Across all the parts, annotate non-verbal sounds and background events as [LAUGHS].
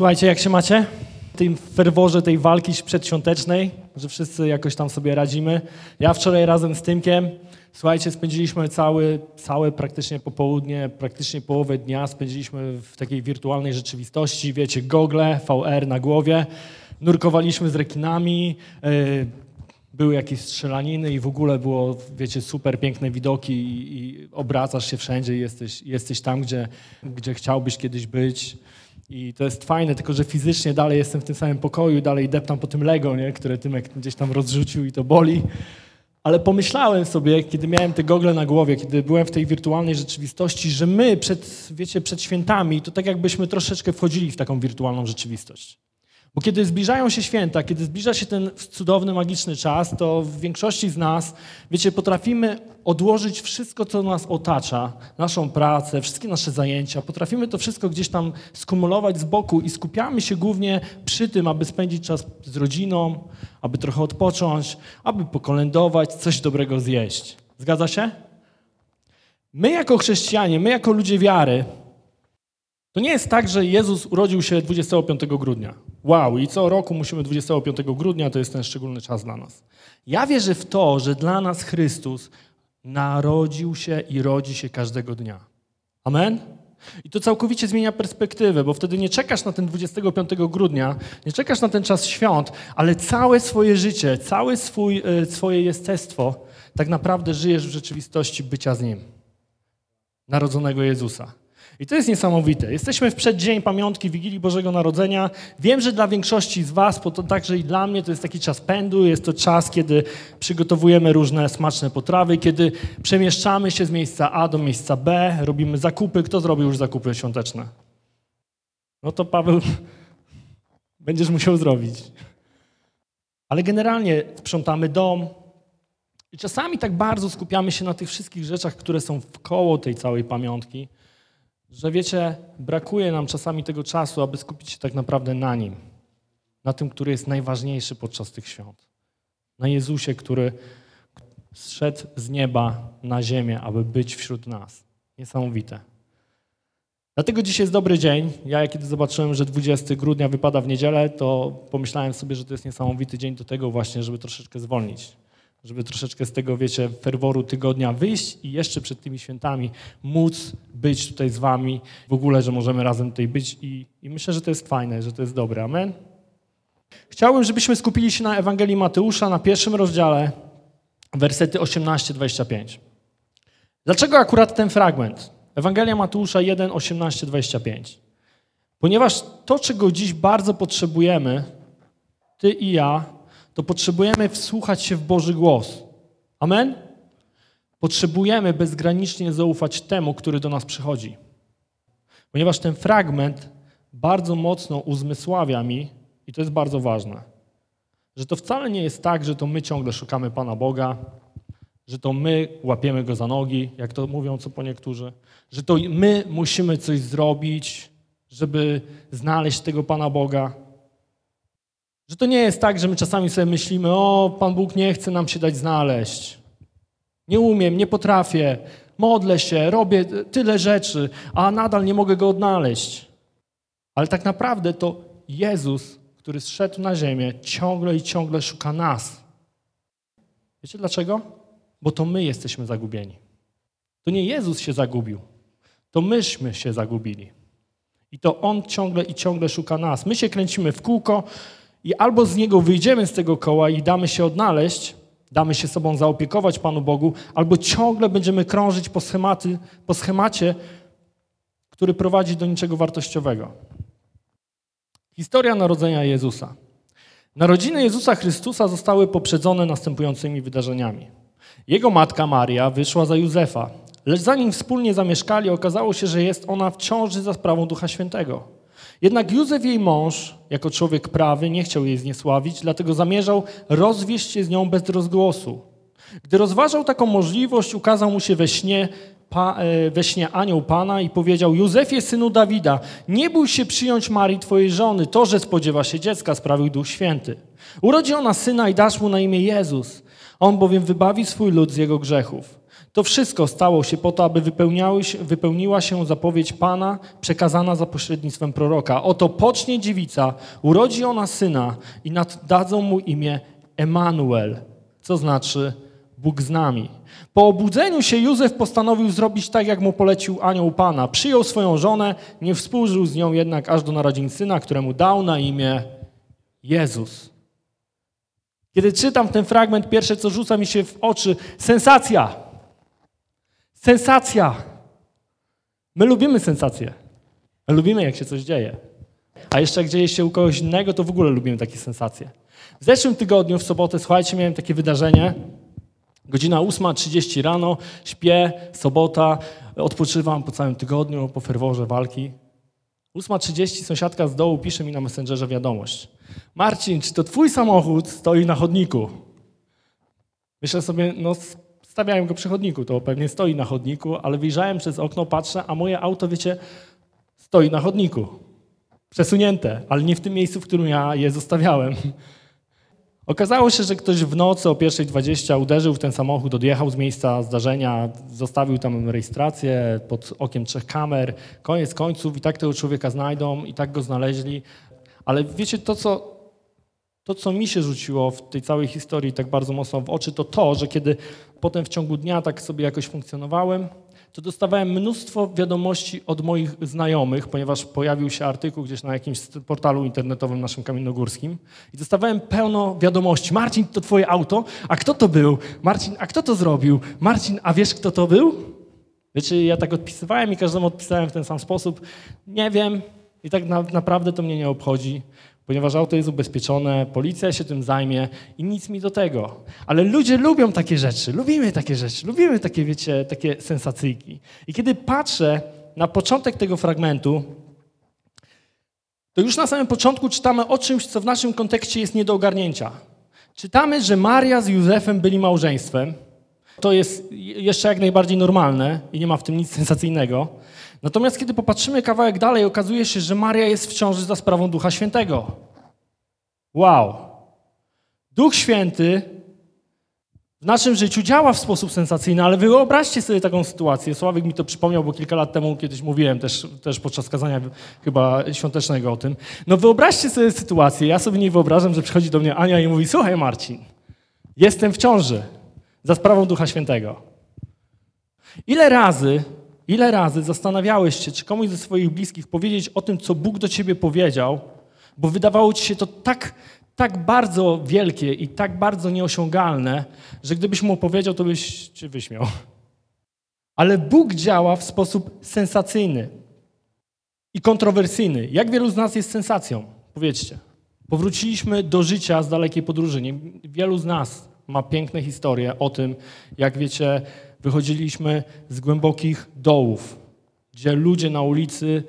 Słuchajcie, jak się macie? W tym ferworze tej walki przedświątecznej, że wszyscy jakoś tam sobie radzimy. Ja wczoraj razem z Tymkiem, słuchajcie, spędziliśmy cały, całe praktycznie popołudnie, praktycznie połowę dnia spędziliśmy w takiej wirtualnej rzeczywistości, wiecie, gogle, VR na głowie, nurkowaliśmy z rekinami, yy, były jakieś strzelaniny i w ogóle było, wiecie, super piękne widoki i, i obracasz się wszędzie i jesteś, jesteś tam, gdzie, gdzie chciałbyś kiedyś być. I to jest fajne, tylko że fizycznie dalej jestem w tym samym pokoju, dalej deptam po tym Lego, nie? które Tymek gdzieś tam rozrzucił i to boli. Ale pomyślałem sobie, kiedy miałem te gogle na głowie, kiedy byłem w tej wirtualnej rzeczywistości, że my przed, wiecie, przed świętami, to tak jakbyśmy troszeczkę wchodzili w taką wirtualną rzeczywistość. Bo kiedy zbliżają się święta, kiedy zbliża się ten cudowny, magiczny czas, to w większości z nas, wiecie, potrafimy odłożyć wszystko, co nas otacza, naszą pracę, wszystkie nasze zajęcia, potrafimy to wszystko gdzieś tam skumulować z boku i skupiamy się głównie przy tym, aby spędzić czas z rodziną, aby trochę odpocząć, aby pokolędować, coś dobrego zjeść. Zgadza się? My jako chrześcijanie, my jako ludzie wiary, to nie jest tak, że Jezus urodził się 25 grudnia. Wow, i co roku musimy 25 grudnia, to jest ten szczególny czas dla nas. Ja wierzę w to, że dla nas Chrystus narodził się i rodzi się każdego dnia. Amen? I to całkowicie zmienia perspektywę, bo wtedy nie czekasz na ten 25 grudnia, nie czekasz na ten czas świąt, ale całe swoje życie, całe swój, e, swoje jestestwo tak naprawdę żyjesz w rzeczywistości bycia z Nim. Narodzonego Jezusa. I to jest niesamowite. Jesteśmy w przeddzień pamiątki Wigilii Bożego Narodzenia. Wiem, że dla większości z Was, to także i dla mnie, to jest taki czas pędu, jest to czas, kiedy przygotowujemy różne smaczne potrawy, kiedy przemieszczamy się z miejsca A do miejsca B, robimy zakupy. Kto zrobił już zakupy świąteczne? No to Paweł, [LAUGHS] będziesz musiał zrobić. Ale generalnie sprzątamy dom. I czasami tak bardzo skupiamy się na tych wszystkich rzeczach, które są w koło tej całej pamiątki, że wiecie, brakuje nam czasami tego czasu, aby skupić się tak naprawdę na Nim, na tym, który jest najważniejszy podczas tych świąt. Na Jezusie, który zszedł z nieba na ziemię, aby być wśród nas. Niesamowite. Dlatego dzisiaj jest dobry dzień. Ja kiedy zobaczyłem, że 20 grudnia wypada w niedzielę, to pomyślałem sobie, że to jest niesamowity dzień do tego właśnie, żeby troszeczkę zwolnić żeby troszeczkę z tego, wiecie, ferworu tygodnia wyjść i jeszcze przed tymi świętami móc być tutaj z wami, w ogóle, że możemy razem tutaj być i, i myślę, że to jest fajne, że to jest dobre. Amen? Chciałbym, żebyśmy skupili się na Ewangelii Mateusza, na pierwszym rozdziale, wersety 18-25. Dlaczego akurat ten fragment? Ewangelia Mateusza 1, 18, 25. Ponieważ to, czego dziś bardzo potrzebujemy, ty i ja, to potrzebujemy wsłuchać się w Boży głos. Amen? Potrzebujemy bezgranicznie zaufać temu, który do nas przychodzi. Ponieważ ten fragment bardzo mocno uzmysławia mi, i to jest bardzo ważne, że to wcale nie jest tak, że to my ciągle szukamy Pana Boga, że to my łapiemy Go za nogi, jak to mówią co po niektórzy, że to my musimy coś zrobić, żeby znaleźć tego Pana Boga. Że to nie jest tak, że my czasami sobie myślimy, o, Pan Bóg nie chce nam się dać znaleźć. Nie umiem, nie potrafię, modlę się, robię tyle rzeczy, a nadal nie mogę go odnaleźć. Ale tak naprawdę to Jezus, który zszedł na ziemię, ciągle i ciągle szuka nas. Wiecie dlaczego? Bo to my jesteśmy zagubieni. To nie Jezus się zagubił, to myśmy się zagubili. I to On ciągle i ciągle szuka nas. My się kręcimy w kółko, i albo z niego wyjdziemy z tego koła i damy się odnaleźć, damy się sobą zaopiekować Panu Bogu, albo ciągle będziemy krążyć po, schematy, po schemacie, który prowadzi do niczego wartościowego. Historia narodzenia Jezusa. Narodziny Jezusa Chrystusa zostały poprzedzone następującymi wydarzeniami. Jego matka Maria wyszła za Józefa, lecz zanim wspólnie zamieszkali, okazało się, że jest ona w ciąży za sprawą Ducha Świętego. Jednak Józef, jej mąż, jako człowiek prawy, nie chciał jej zniesławić, dlatego zamierzał rozwieść się z nią bez rozgłosu. Gdy rozważał taką możliwość, ukazał mu się we śnie, pa, e, we śnie anioł Pana i powiedział, Józefie, synu Dawida, nie bój się przyjąć Marii, twojej żony. To, że spodziewa się dziecka, sprawił Duch Święty. Urodzi ona syna i dasz mu na imię Jezus. On bowiem wybawi swój lud z jego grzechów. To wszystko stało się po to, aby wypełniła się zapowiedź Pana przekazana za pośrednictwem proroka. Oto pocznie dziewica, urodzi ona syna i naddadzą mu imię Emanuel, co znaczy Bóg z nami. Po obudzeniu się Józef postanowił zrobić tak, jak mu polecił anioł Pana. Przyjął swoją żonę, nie współżył z nią jednak aż do narodzin syna, któremu dał na imię Jezus. Kiedy czytam ten fragment, pierwsze co rzuca mi się w oczy, sensacja. Sensacja. My lubimy sensacje. My lubimy, jak się coś dzieje. A jeszcze jak dzieje się u kogoś innego, to w ogóle lubimy takie sensacje. W zeszłym tygodniu, w sobotę, słuchajcie, miałem takie wydarzenie. Godzina 8.30 rano, śpię, sobota, odpoczywam po całym tygodniu, po ferworze walki. 8.30 sąsiadka z dołu pisze mi na Messengerze wiadomość. Marcin, czy to twój samochód stoi na chodniku? Myślę sobie, no stawiałem go przy chodniku, to pewnie stoi na chodniku, ale wyjrzałem przez okno, patrzę, a moje auto, wiecie, stoi na chodniku. Przesunięte, ale nie w tym miejscu, w którym ja je zostawiałem. [LAUGHS] Okazało się, że ktoś w nocy o 1.20 uderzył w ten samochód, odjechał z miejsca zdarzenia, zostawił tam rejestrację pod okiem trzech kamer. Koniec końców i tak tego człowieka znajdą, i tak go znaleźli. Ale wiecie, to co, to co mi się rzuciło w tej całej historii tak bardzo mocno w oczy, to to, że kiedy potem w ciągu dnia tak sobie jakoś funkcjonowałem, to dostawałem mnóstwo wiadomości od moich znajomych, ponieważ pojawił się artykuł gdzieś na jakimś portalu internetowym naszym kamiennogórskim i dostawałem pełno wiadomości. Marcin, to twoje auto? A kto to był? Marcin, a kto to zrobił? Marcin, a wiesz kto to był? Wiecie, ja tak odpisywałem i każdemu odpisałem w ten sam sposób. Nie wiem i tak na, naprawdę to mnie nie obchodzi ponieważ auto jest ubezpieczone, policja się tym zajmie i nic mi do tego. Ale ludzie lubią takie rzeczy, lubimy takie rzeczy, lubimy takie, wiecie, takie sensacyjki. I kiedy patrzę na początek tego fragmentu, to już na samym początku czytamy o czymś, co w naszym kontekście jest nie do ogarnięcia. Czytamy, że Maria z Józefem byli małżeństwem. To jest jeszcze jak najbardziej normalne i nie ma w tym nic sensacyjnego. Natomiast kiedy popatrzymy kawałek dalej, okazuje się, że Maria jest w ciąży za sprawą Ducha Świętego. Wow! Duch Święty w naszym życiu działa w sposób sensacyjny, ale wyobraźcie sobie taką sytuację. Sławek mi to przypomniał, bo kilka lat temu kiedyś mówiłem też, też podczas kazania chyba świątecznego o tym. No wyobraźcie sobie sytuację, ja sobie nie wyobrażam, że przychodzi do mnie Ania i mówi, słuchaj Marcin, jestem w ciąży za sprawą Ducha Świętego. Ile razy Ile razy zastanawiałeś się, czy komuś ze swoich bliskich powiedzieć o tym, co Bóg do ciebie powiedział, bo wydawało ci się to tak, tak bardzo wielkie i tak bardzo nieosiągalne, że gdybyś mu opowiedział, to byś cię wyśmiał. Ale Bóg działa w sposób sensacyjny i kontrowersyjny. Jak wielu z nas jest sensacją? Powiedzcie. Powróciliśmy do życia z dalekiej podróży. Wielu z nas ma piękne historie o tym, jak wiecie, wychodziliśmy z głębokich dołów, gdzie ludzie na ulicy,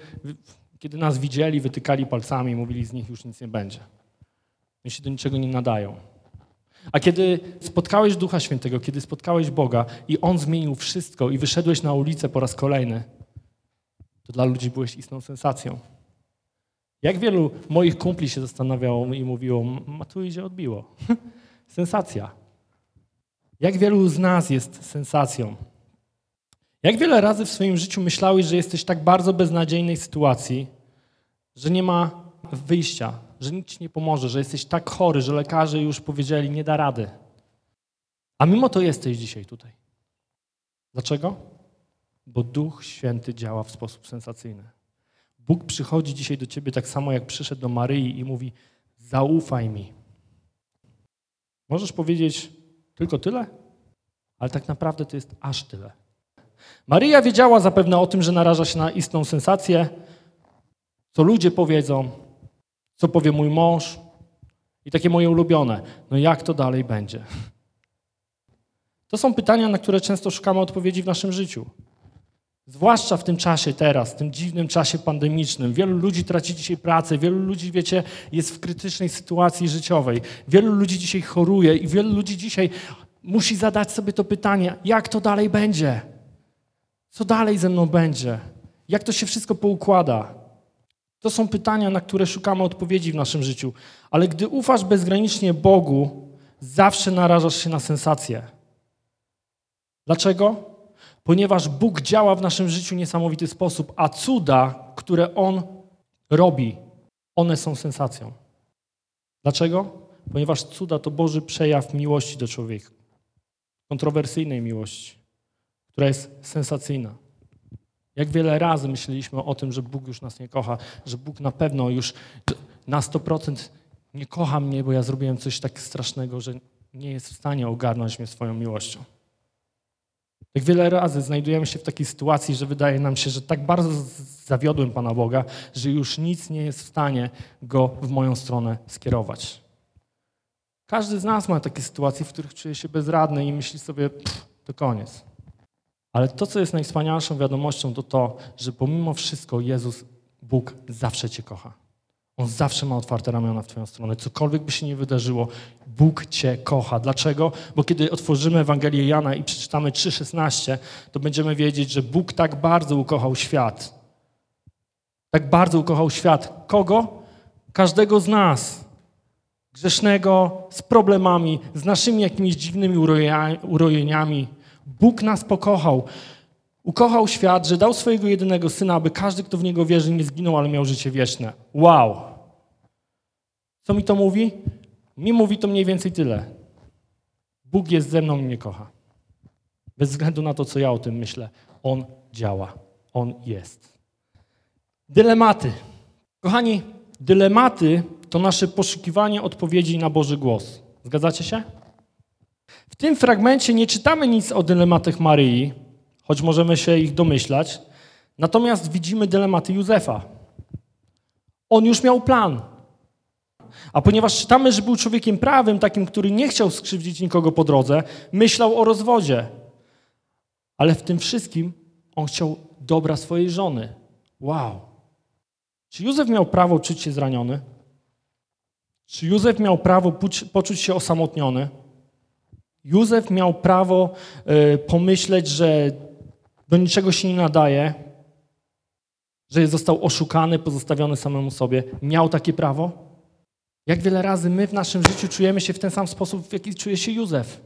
kiedy nas widzieli, wytykali palcami i mówili, z nich już nic nie będzie. Oni się do niczego nie nadają. A kiedy spotkałeś Ducha Świętego, kiedy spotkałeś Boga i On zmienił wszystko i wyszedłeś na ulicę po raz kolejny, to dla ludzi byłeś istną sensacją. Jak wielu moich kumpli się zastanawiało i mówiło, ma tu idzie odbiło. [LAUGHS] Sensacja. Jak wielu z nas jest sensacją? Jak wiele razy w swoim życiu myślałeś, że jesteś tak bardzo beznadziejnej sytuacji, że nie ma wyjścia, że nic ci nie pomoże, że jesteś tak chory, że lekarze już powiedzieli, nie da rady. A mimo to jesteś dzisiaj tutaj. Dlaczego? Bo Duch Święty działa w sposób sensacyjny. Bóg przychodzi dzisiaj do ciebie tak samo, jak przyszedł do Maryi i mówi: Zaufaj mi. Możesz powiedzieć, tylko tyle? Ale tak naprawdę to jest aż tyle. Maryja wiedziała zapewne o tym, że naraża się na istną sensację, co ludzie powiedzą, co powie mój mąż i takie moje ulubione. No jak to dalej będzie? To są pytania, na które często szukamy odpowiedzi w naszym życiu. Zwłaszcza w tym czasie teraz, w tym dziwnym czasie pandemicznym. Wielu ludzi traci dzisiaj pracę, wielu ludzi, wiecie, jest w krytycznej sytuacji życiowej. Wielu ludzi dzisiaj choruje i wielu ludzi dzisiaj musi zadać sobie to pytanie, jak to dalej będzie? Co dalej ze mną będzie? Jak to się wszystko poukłada? To są pytania, na które szukamy odpowiedzi w naszym życiu. Ale gdy ufasz bezgranicznie Bogu, zawsze narażasz się na sensację. Dlaczego? Ponieważ Bóg działa w naszym życiu w niesamowity sposób, a cuda, które On robi, one są sensacją. Dlaczego? Ponieważ cuda to Boży przejaw miłości do człowieka. Kontrowersyjnej miłości, która jest sensacyjna. Jak wiele razy myśleliśmy o tym, że Bóg już nas nie kocha, że Bóg na pewno już na 100% nie kocha mnie, bo ja zrobiłem coś tak strasznego, że nie jest w stanie ogarnąć mnie swoją miłością. Jak wiele razy znajdujemy się w takiej sytuacji, że wydaje nam się, że tak bardzo zawiodłem Pana Boga, że już nic nie jest w stanie go w moją stronę skierować. Każdy z nas ma takie sytuacje, w których czuje się bezradny i myśli sobie, to koniec. Ale to, co jest najwspanialszą wiadomością, to to, że pomimo wszystko Jezus, Bóg zawsze Cię kocha. On zawsze ma otwarte ramiona w Twoją stronę. Cokolwiek by się nie wydarzyło, Bóg Cię kocha. Dlaczego? Bo kiedy otworzymy Ewangelię Jana i przeczytamy 3,16, to będziemy wiedzieć, że Bóg tak bardzo ukochał świat. Tak bardzo ukochał świat. Kogo? Każdego z nas. Grzesznego, z problemami, z naszymi jakimiś dziwnymi urojeniami. Bóg nas pokochał. Ukochał świat, że dał swojego jedynego syna, aby każdy, kto w niego wierzy, nie zginął, ale miał życie wieczne. Wow! Co mi to mówi? Mi mówi to mniej więcej tyle. Bóg jest ze mną i mnie kocha. Bez względu na to, co ja o tym myślę. On działa. On jest. Dylematy. Kochani, dylematy to nasze poszukiwanie odpowiedzi na Boży głos. Zgadzacie się? W tym fragmencie nie czytamy nic o dylematach Maryi, choć możemy się ich domyślać. Natomiast widzimy dylematy Józefa. On już miał plan. A ponieważ czytamy, że był człowiekiem prawym, takim, który nie chciał skrzywdzić nikogo po drodze, myślał o rozwodzie. Ale w tym wszystkim on chciał dobra swojej żony. Wow. Czy Józef miał prawo czuć się zraniony? Czy Józef miał prawo poczuć się osamotniony? Józef miał prawo y, pomyśleć, że do niczego się nie nadaje, że został oszukany, pozostawiony samemu sobie. Miał takie prawo? Jak wiele razy my w naszym życiu czujemy się w ten sam sposób, w jaki czuje się Józef.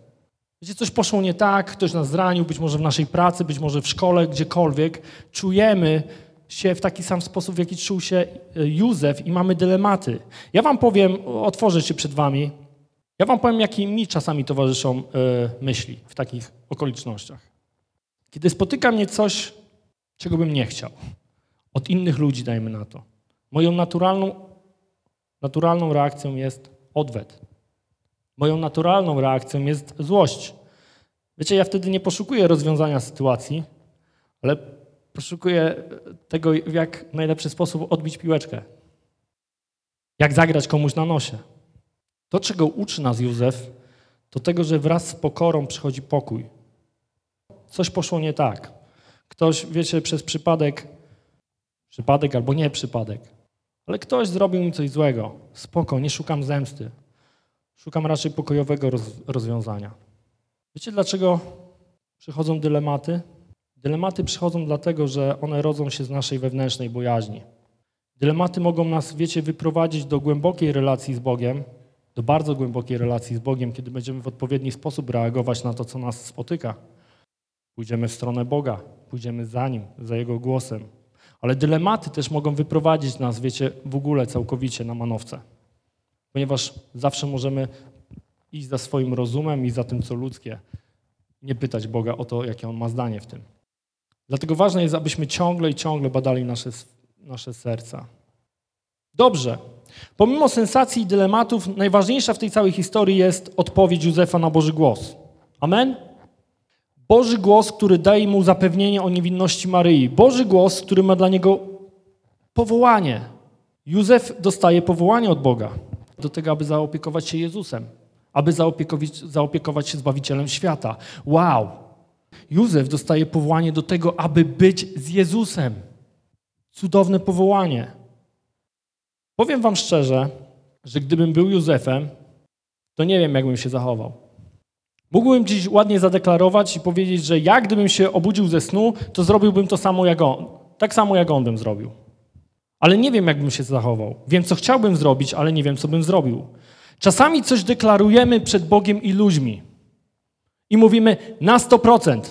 Wiecie, coś poszło nie tak, ktoś nas zranił, być może w naszej pracy, być może w szkole, gdziekolwiek. Czujemy się w taki sam sposób, w jaki czuł się e, Józef i mamy dylematy. Ja wam powiem, otworzę się przed wami, ja wam powiem, jakie mi czasami towarzyszą y, myśli w takich okolicznościach. Kiedy spotyka mnie coś, czego bym nie chciał, od innych ludzi, dajmy na to, moją naturalną, naturalną reakcją jest odwet. Moją naturalną reakcją jest złość. Wiecie, ja wtedy nie poszukuję rozwiązania sytuacji, ale poszukuję tego, w jak najlepszy sposób odbić piłeczkę. Jak zagrać komuś na nosie. To, czego uczy nas Józef, to tego, że wraz z pokorą przychodzi pokój. Coś poszło nie tak. Ktoś, wiecie, przez przypadek, przypadek albo nie przypadek, ale ktoś zrobił mi coś złego. Spoko, nie szukam zemsty. Szukam raczej pokojowego roz, rozwiązania. Wiecie, dlaczego przychodzą dylematy? Dylematy przychodzą dlatego, że one rodzą się z naszej wewnętrznej bojaźni. Dylematy mogą nas, wiecie, wyprowadzić do głębokiej relacji z Bogiem, do bardzo głębokiej relacji z Bogiem, kiedy będziemy w odpowiedni sposób reagować na to, co nas spotyka. Pójdziemy w stronę Boga, pójdziemy za Nim, za Jego głosem. Ale dylematy też mogą wyprowadzić nas, wiecie, w ogóle całkowicie na manowce. Ponieważ zawsze możemy iść za swoim rozumem i za tym, co ludzkie. Nie pytać Boga o to, jakie On ma zdanie w tym. Dlatego ważne jest, abyśmy ciągle i ciągle badali nasze, nasze serca. Dobrze. Pomimo sensacji i dylematów, najważniejsza w tej całej historii jest odpowiedź Józefa na Boży głos. Amen? Boży głos, który daje mu zapewnienie o niewinności Maryi. Boży głos, który ma dla niego powołanie. Józef dostaje powołanie od Boga do tego, aby zaopiekować się Jezusem, aby zaopiekować, zaopiekować się Zbawicielem świata. Wow! Józef dostaje powołanie do tego, aby być z Jezusem. Cudowne powołanie. Powiem wam szczerze, że gdybym był Józefem, to nie wiem, jakbym się zachował. Mógłbym dziś ładnie zadeklarować i powiedzieć, że ja gdybym się obudził ze snu, to zrobiłbym to samo jak on. Tak samo jak on bym zrobił. Ale nie wiem, jakbym się zachował. Wiem, co chciałbym zrobić, ale nie wiem, co bym zrobił. Czasami coś deklarujemy przed Bogiem i ludźmi. I mówimy na 100%.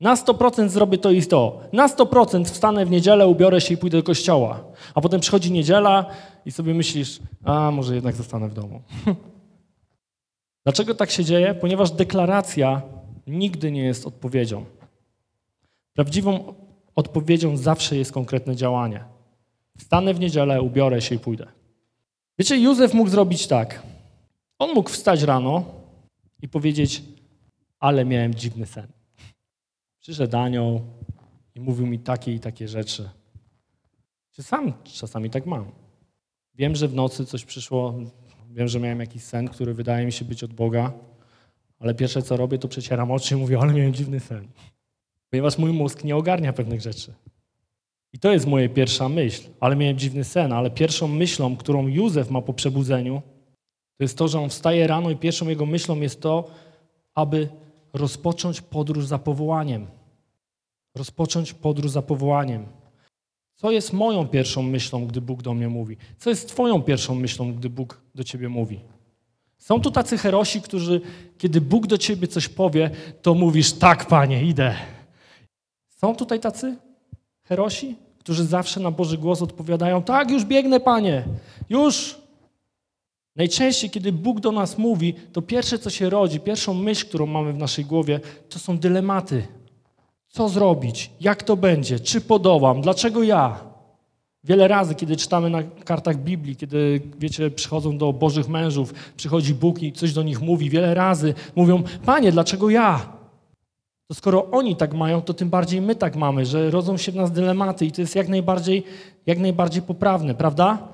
Na 100% zrobię to i to. Na 100% wstanę w niedzielę, ubiorę się i pójdę do kościoła. A potem przychodzi niedziela i sobie myślisz, a może jednak zostanę w domu. [LAUGHS] Dlaczego tak się dzieje? Ponieważ deklaracja nigdy nie jest odpowiedzią. Prawdziwą odpowiedzią zawsze jest konkretne działanie. Wstanę w niedzielę, ubiorę się i pójdę. Wiecie, Józef mógł zrobić tak. On mógł wstać rano i powiedzieć, ale miałem dziwny sen. Przyszedł anioł i mówił mi takie i takie rzeczy. Czy sam czasami tak mam. Wiem, że w nocy coś przyszło, wiem, że miałem jakiś sen, który wydaje mi się być od Boga, ale pierwsze co robię, to przecieram oczy i mówię, ale miałem dziwny sen. Ponieważ mój mózg nie ogarnia pewnych rzeczy. I to jest moja pierwsza myśl, ale miałem dziwny sen, ale pierwszą myślą, którą Józef ma po przebudzeniu, to jest to, że on wstaje rano i pierwszą jego myślą jest to, aby rozpocząć podróż za powołaniem. Rozpocząć podróż za powołaniem. Co jest moją pierwszą myślą, gdy Bóg do mnie mówi? Co jest Twoją pierwszą myślą, gdy Bóg do Ciebie mówi? Są tu tacy herosi, którzy, kiedy Bóg do Ciebie coś powie, to mówisz, tak, Panie, idę. Są tutaj tacy herosi, którzy zawsze na Boży głos odpowiadają, tak, już biegnę, Panie, już. Najczęściej, kiedy Bóg do nas mówi, to pierwsze, co się rodzi, pierwszą myśl, którą mamy w naszej głowie, to są dylematy. Co zrobić? Jak to będzie? Czy podołam? Dlaczego ja? Wiele razy, kiedy czytamy na kartach Biblii, kiedy, wiecie, przychodzą do Bożych mężów, przychodzi Bóg i coś do nich mówi, wiele razy mówią, Panie, dlaczego ja? To skoro oni tak mają, to tym bardziej my tak mamy, że rodzą się w nas dylematy i to jest jak najbardziej, jak najbardziej poprawne, prawda?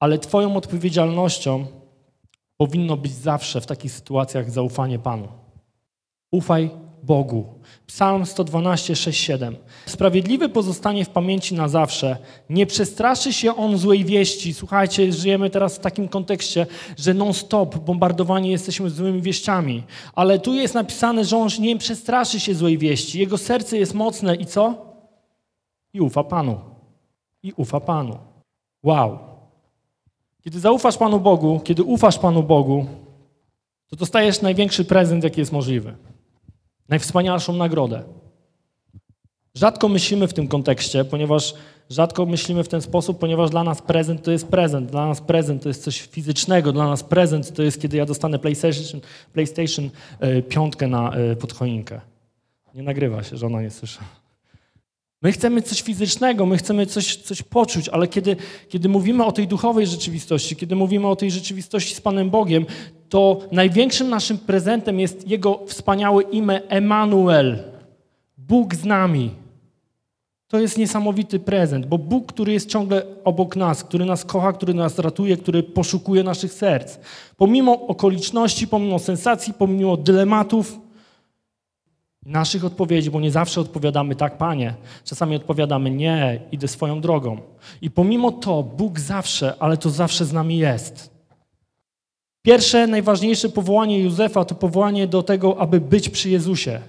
Ale Twoją odpowiedzialnością powinno być zawsze w takich sytuacjach zaufanie Panu. Ufaj Bogu. Psalm 112, 6, 7. Sprawiedliwy pozostanie w pamięci na zawsze. Nie przestraszy się on złej wieści. Słuchajcie, żyjemy teraz w takim kontekście, że non-stop bombardowani jesteśmy złymi wieściami. Ale tu jest napisane, że on nie przestraszy się złej wieści. Jego serce jest mocne i co? I ufa Panu. I ufa Panu. Wow. Kiedy zaufasz Panu Bogu, kiedy ufasz Panu Bogu, to dostajesz największy prezent, jaki jest możliwy. Najwspanialszą nagrodę. Rzadko myślimy w tym kontekście, ponieważ rzadko myślimy w ten sposób, ponieważ dla nas prezent to jest prezent, dla nas prezent to jest coś fizycznego, dla nas prezent to jest, kiedy ja dostanę PlayStation, PlayStation 5 na e, podchoinkę. Nie nagrywa się, żona nie słyszy. My chcemy coś fizycznego, my chcemy coś, coś poczuć, ale kiedy, kiedy mówimy o tej duchowej rzeczywistości, kiedy mówimy o tej rzeczywistości z Panem Bogiem, to największym naszym prezentem jest Jego wspaniałe imię Emanuel. Bóg z nami. To jest niesamowity prezent, bo Bóg, który jest ciągle obok nas, który nas kocha, który nas ratuje, który poszukuje naszych serc. Pomimo okoliczności, pomimo sensacji, pomimo dylematów, naszych odpowiedzi, bo nie zawsze odpowiadamy tak, Panie. Czasami odpowiadamy nie, idę swoją drogą. I pomimo to Bóg zawsze, ale to zawsze z nami jest. Pierwsze, najważniejsze powołanie Józefa to powołanie do tego, aby być przy Jezusie,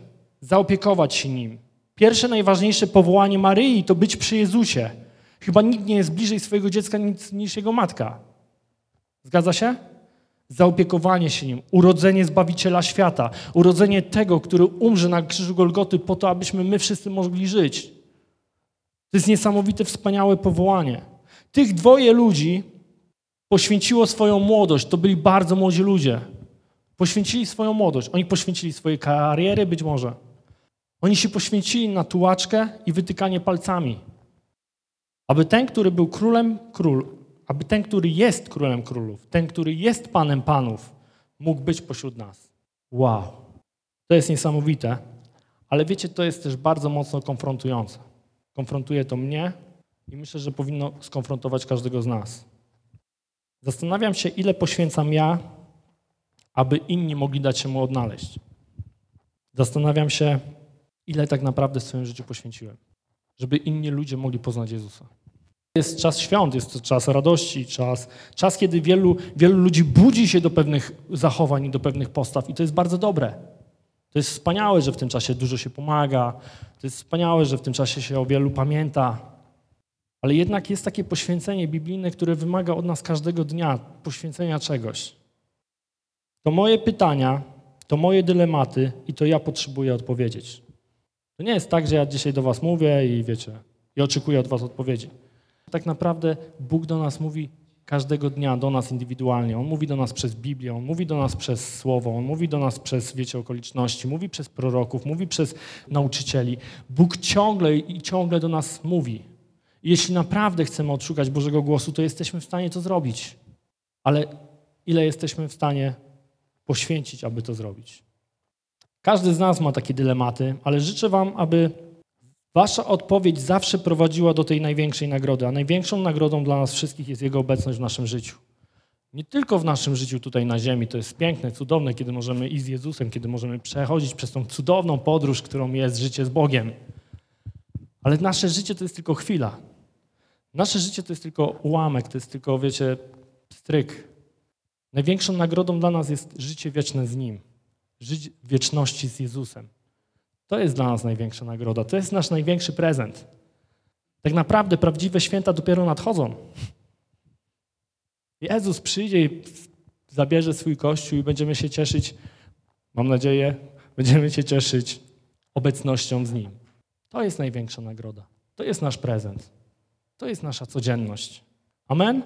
zaopiekować się Nim. Pierwsze, najważniejsze powołanie Maryi to być przy Jezusie. Chyba nikt nie jest bliżej swojego dziecka niż jego matka. Zgadza się? Zaopiekowanie się nim, urodzenie Zbawiciela świata, urodzenie tego, który umrze na krzyżu Golgoty po to, abyśmy my wszyscy mogli żyć. To jest niesamowite, wspaniałe powołanie. Tych dwoje ludzi poświęciło swoją młodość. To byli bardzo młodzi ludzie. Poświęcili swoją młodość. Oni poświęcili swoje kariery być może. Oni się poświęcili na tułaczkę i wytykanie palcami. Aby ten, który był królem król, aby ten, który jest królem królów, ten, który jest panem panów, mógł być pośród nas. Wow. To jest niesamowite, ale wiecie, to jest też bardzo mocno konfrontujące. Konfrontuje to mnie i myślę, że powinno skonfrontować każdego z nas. Zastanawiam się, ile poświęcam ja, aby inni mogli dać się mu odnaleźć. Zastanawiam się, ile tak naprawdę w swoim życiu poświęciłem, żeby inni ludzie mogli poznać Jezusa. Jest czas świąt, jest to czas radości, czas, czas kiedy wielu, wielu ludzi budzi się do pewnych zachowań i do pewnych postaw i to jest bardzo dobre. To jest wspaniałe, że w tym czasie dużo się pomaga, to jest wspaniałe, że w tym czasie się o wielu pamięta, ale jednak jest takie poświęcenie biblijne, które wymaga od nas każdego dnia poświęcenia czegoś. To moje pytania, to moje dylematy i to ja potrzebuję odpowiedzieć. To nie jest tak, że ja dzisiaj do was mówię i wiecie, i oczekuję od was odpowiedzi. Tak naprawdę Bóg do nas mówi każdego dnia, do nas indywidualnie. On mówi do nas przez Biblię, On mówi do nas przez Słowo, On mówi do nas przez, wiecie, okoliczności, mówi przez proroków, mówi przez nauczycieli. Bóg ciągle i ciągle do nas mówi. Jeśli naprawdę chcemy odszukać Bożego głosu, to jesteśmy w stanie to zrobić. Ale ile jesteśmy w stanie poświęcić, aby to zrobić? Każdy z nas ma takie dylematy, ale życzę Wam, aby Wasza odpowiedź zawsze prowadziła do tej największej nagrody, a największą nagrodą dla nas wszystkich jest Jego obecność w naszym życiu. Nie tylko w naszym życiu tutaj na ziemi, to jest piękne, cudowne, kiedy możemy iść z Jezusem, kiedy możemy przechodzić przez tą cudowną podróż, którą jest życie z Bogiem. Ale nasze życie to jest tylko chwila. Nasze życie to jest tylko ułamek, to jest tylko, wiecie, stryk. Największą nagrodą dla nas jest życie wieczne z Nim. Żyć wieczności z Jezusem. To jest dla nas największa nagroda. To jest nasz największy prezent. Tak naprawdę prawdziwe święta dopiero nadchodzą. Jezus przyjdzie i zabierze swój kościół i będziemy się cieszyć, mam nadzieję, będziemy się cieszyć obecnością z Nim. To jest największa nagroda. To jest nasz prezent. To jest nasza codzienność. Amen?